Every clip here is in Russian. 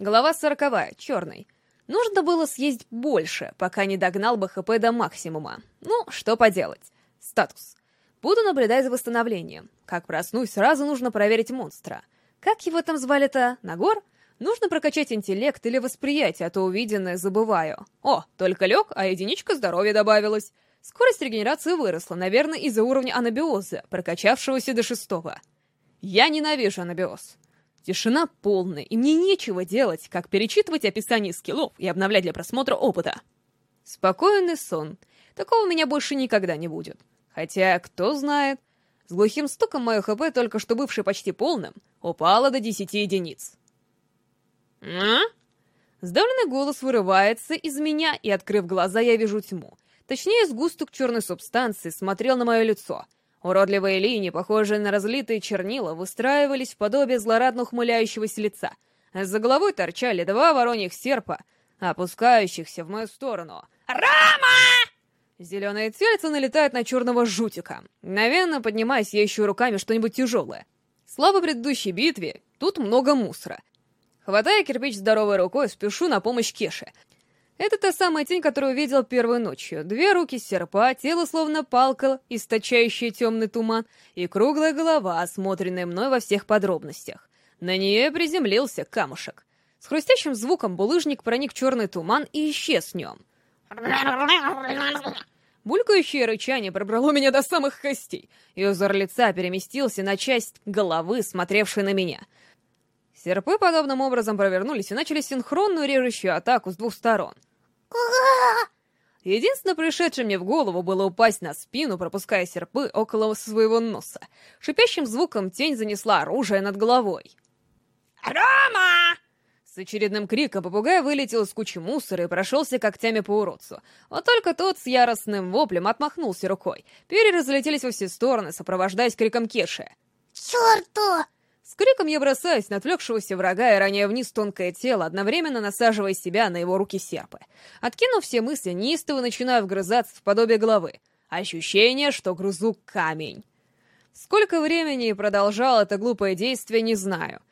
Глава сороковая, черный. Нужно было съесть больше, пока не догнал бы ХП до максимума. Ну, что поделать. Статус. Буду наблюдать за восстановлением. Как проснусь, сразу нужно проверить монстра. Как его там звали-то? Нагор? Нужно прокачать интеллект или восприятие, а то увиденное забываю. О, только лег, а единичка здоровья добавилась. Скорость регенерации выросла, наверное, из-за уровня анабиоза, прокачавшегося до шестого. Я ненавижу анабиоз. Тишина полная, и мне нечего делать, как перечитывать описание скиллов и обновлять для просмотра опыта. Спокойный сон. Такого у меня больше никогда не будет. Хотя, кто знает. С глухим стуком мое ХП, только что бывший почти полным, упало до 10 единиц. «А?» Сдавленный голос вырывается из меня, и, открыв глаза, я вижу тьму. Точнее, сгусток черной субстанции смотрел на мое лицо. Уродливые линии, похожие на разлитые чернила, выстраивались в подобие злорадно ухмыляющегося лица. За головой торчали два вороньих серпа, опускающихся в мою сторону. «Рама!» Зеленые тельца налетают на черного жутика. Мгновенно поднимаясь, я ищу руками что-нибудь тяжелое. Слава предыдущей битве, тут много мусора. Хватая кирпич здоровой рукой, спешу на помощь Кеше. Это та самая тень, которую видел первой ночью. Две руки серпа, тело словно палка, источающая темный туман, и круглая голова, осмотренная мной во всех подробностях. На нее приземлился камушек. С хрустящим звуком булыжник проник в черный туман и исчез в нем. Булькающее рычание пробрало меня до самых костей, и узор лица переместился на часть головы, смотревшей на меня. Серпы подобным образом провернулись и начали синхронную режущую атаку с двух сторон — Единственное пришедшее мне в голову было упасть на спину, пропуская серпы около своего носа. Шипящим звуком тень занесла оружие над головой. «Рома!» С очередным криком попугай вылетел из кучи мусора и прошелся когтями по уродцу. Вот только тот с яростным воплем отмахнулся рукой. Перья разлетелись во все стороны, сопровождаясь криком Кеши. «Черту!» С криком я бросаюсь на отвлекшегося врага и роняю вниз тонкое тело, одновременно насаживая себя на его руки серпы. Откинув все мысли, неистово начинаю вгрызаться в подобие головы. Ощущение, что грузу камень. Сколько времени продолжал это глупое действие, не знаю.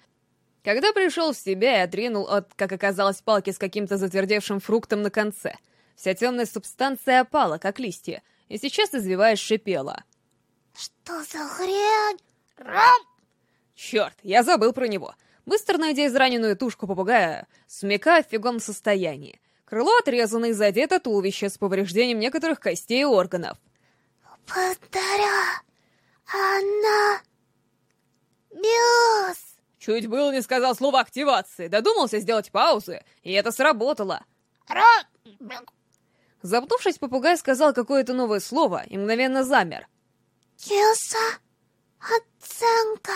Когда пришел в себя и отринул от, как оказалось, палки с каким-то затвердевшим фруктом на конце, вся темная субстанция опала, как листья, и сейчас, извиваясь, шипела. «Что за хрень? Рам!» Черт, я забыл про него. Быстро найдя израненную тушку попугая, смекая в фигом состоянии. Крыло отрезано и задето туловище с повреждением некоторых костей и органов. Повторя, она... Бес! Чуть было не сказал слово активации, додумался сделать паузы, и это сработало. Ра... Запнувшись, попугай сказал какое-то новое слово и мгновенно замер. Кеса... Оценка...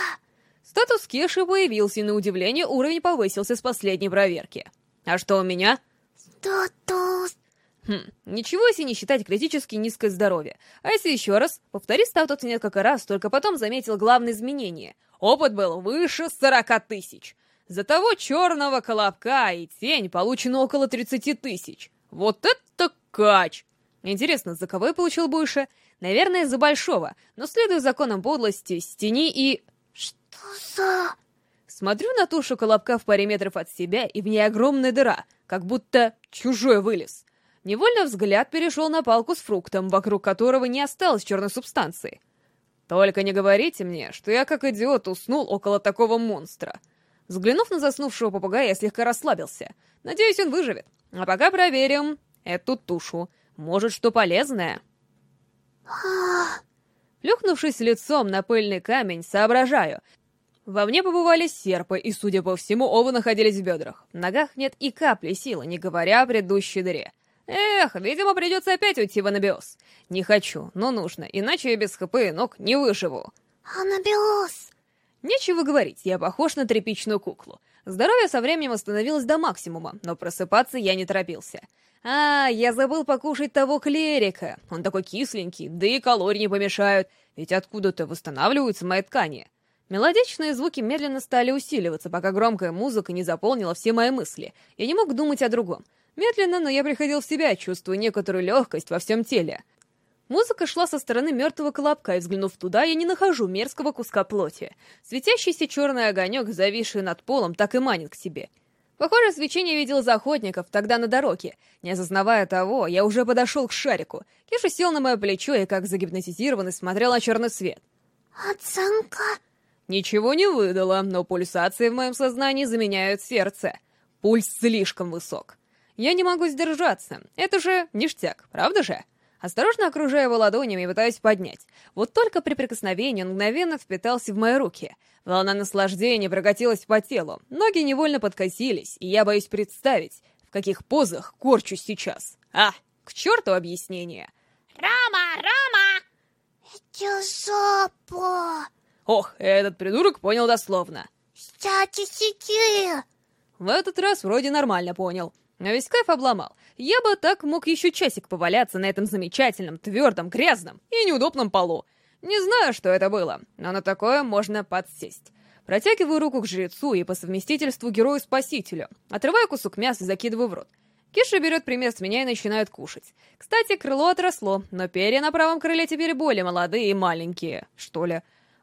Статус Кеши появился, и на удивление уровень повысился с последней проверки. А что у меня? Статус... Хм, ничего если не считать критически низкое здоровье. А если еще раз, повтори статус несколько раз, только потом заметил главное изменение. Опыт был выше 40 тысяч. За того черного колобка и тень получено около 30 тысяч. Вот это кач! Интересно, за кого я получил больше? Наверное, за большого, но следуя законам подлости, стени и... «Что Смотрю на тушу колобка в паре метров от себя, и в ней огромная дыра, как будто чужой вылез. Невольно взгляд перешел на палку с фруктом, вокруг которого не осталось черной субстанции. Только не говорите мне, что я как идиот уснул около такого монстра. Взглянув на заснувшего попугая, я слегка расслабился. Надеюсь, он выживет. А пока проверим эту тушу. Может, что полезное? Плюхнувшись лицом на пыльный камень, соображаю, во мне побывали серпы, и, судя по всему, оба находились в бедрах. В ногах нет и капли силы, не говоря о предыдущей дыре. Эх, видимо, придется опять уйти в анабиоз. Не хочу, но нужно, иначе я без хп и ног не выживу. Анабиоз! Нечего говорить, я похож на тряпичную куклу. Здоровье со временем восстановилось до максимума, но просыпаться я не торопился. А, я забыл покушать того клерика. Он такой кисленький, да и калорий не помешают, ведь откуда-то восстанавливаются мои ткани. Мелодичные звуки медленно стали усиливаться, пока громкая музыка не заполнила все мои мысли. Я не мог думать о другом. Медленно, но я приходил в себя, чувствуя некоторую легкость во всем теле. Музыка шла со стороны мертвого колобка, и, взглянув туда, я не нахожу мерзкого куска плоти. Светящийся черный огонек, зависший над полом, так и манит к себе. Похоже, свечение видел из охотников тогда на дороге. Не осознавая того, я уже подошел к шарику. Кеша сел на мое плечо и, как загипнотизированный, смотрел на черный свет. Оценка. Ничего не выдало, но пульсации в моем сознании заменяют сердце. Пульс слишком высок. Я не могу сдержаться. Это же ништяк, правда же? Осторожно окружая его ладонями и пытаюсь поднять. Вот только при прикосновении он мгновенно впитался в мои руки. Волна наслаждения прокатилась по телу, ноги невольно подкосились, и я боюсь представить, в каких позах корчусь сейчас. А, к черту объяснение. Рома, Рома! Идёшопо! Ох, этот придурок понял дословно. В этот раз вроде нормально понял. Но весь кайф обломал. Я бы так мог еще часик поваляться на этом замечательном, твердом, грязном и неудобном полу. Не знаю, что это было, но на такое можно подсесть. Протягиваю руку к жрецу и по совместительству герою-спасителю. Отрываю кусок мяса и закидываю в рот. Киша берет пример с меня и начинает кушать. Кстати, крыло отросло, но перья на правом крыле теперь более молодые и маленькие, что ли.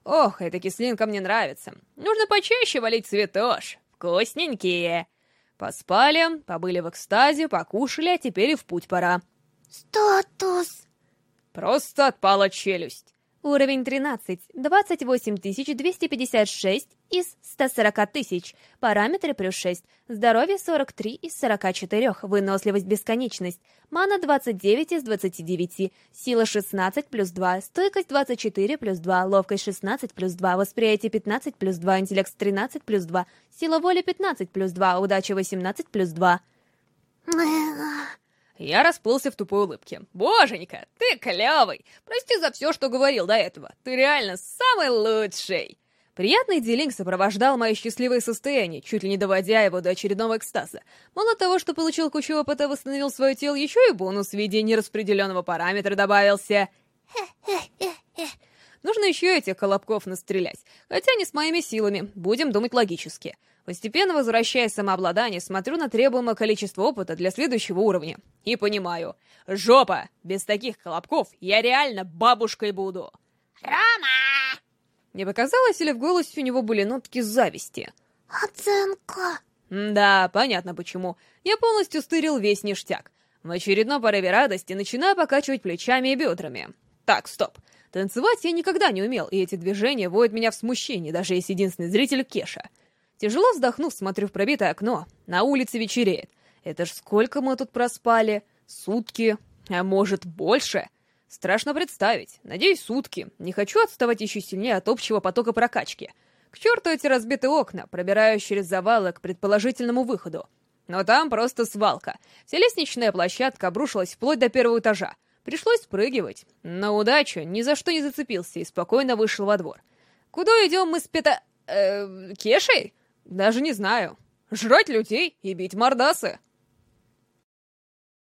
Ох, эта кислинка мне нравится. Нужно почаще валить цветош. Вкусненькие. Поспали, побыли в экстазе, покушали, а теперь и в путь пора. Статус. Просто отпала челюсть. Уровень 13. 28 256 из 140 тысяч. Параметры плюс 6. Здоровье 43 из 44. Выносливость бесконечность. Мана 29 из 29. Сила 16 плюс 2. Стойкость 24 плюс 2. Ловкость 16 плюс 2. Восприятие 15 плюс 2. Интеллект 13 плюс 2. Сила воли 15 плюс 2. Удача 18 плюс 2. Я расплылся в тупой улыбке. «Боженька, ты клевый! Прости за все, что говорил до этого. Ты реально самый лучший!» Приятный делинг сопровождал мое счастливое состояние, чуть ли не доводя его до очередного экстаза. Мало того, что получил кучу опыта, восстановил свое тело, еще и бонус в виде нераспределенного параметра добавился. Нужно еще этих колобков настрелять. Хотя не с моими силами, будем думать логически. Постепенно возвращая самообладание, смотрю на требуемое количество опыта для следующего уровня. И понимаю. Жопа! Без таких колобков я реально бабушкой буду. Рома! Не показалось или в голосе у него были нотки зависти? Оценка. Да, понятно почему. Я полностью стырил весь ништяк. В очередном порыве радости начинаю покачивать плечами и бедрами. Так, стоп. Танцевать я никогда не умел, и эти движения вводят меня в смущение, даже если единственный зритель Кеша. Тяжело вздохнув, смотрю в пробитое окно. На улице вечереет. Это ж сколько мы тут проспали? Сутки? А может, больше? Страшно представить. Надеюсь, сутки. Не хочу отставать еще сильнее от общего потока прокачки. К черту эти разбитые окна, пробираюсь через завалы к предположительному выходу. Но там просто свалка. Вся лестничная площадка обрушилась вплоть до первого этажа. Пришлось спрыгивать. На удачу ни за что не зацепился и спокойно вышел во двор. Куда идем мы с Пета... Э, Кешей? Даже не знаю. Жрать людей и бить мордасы.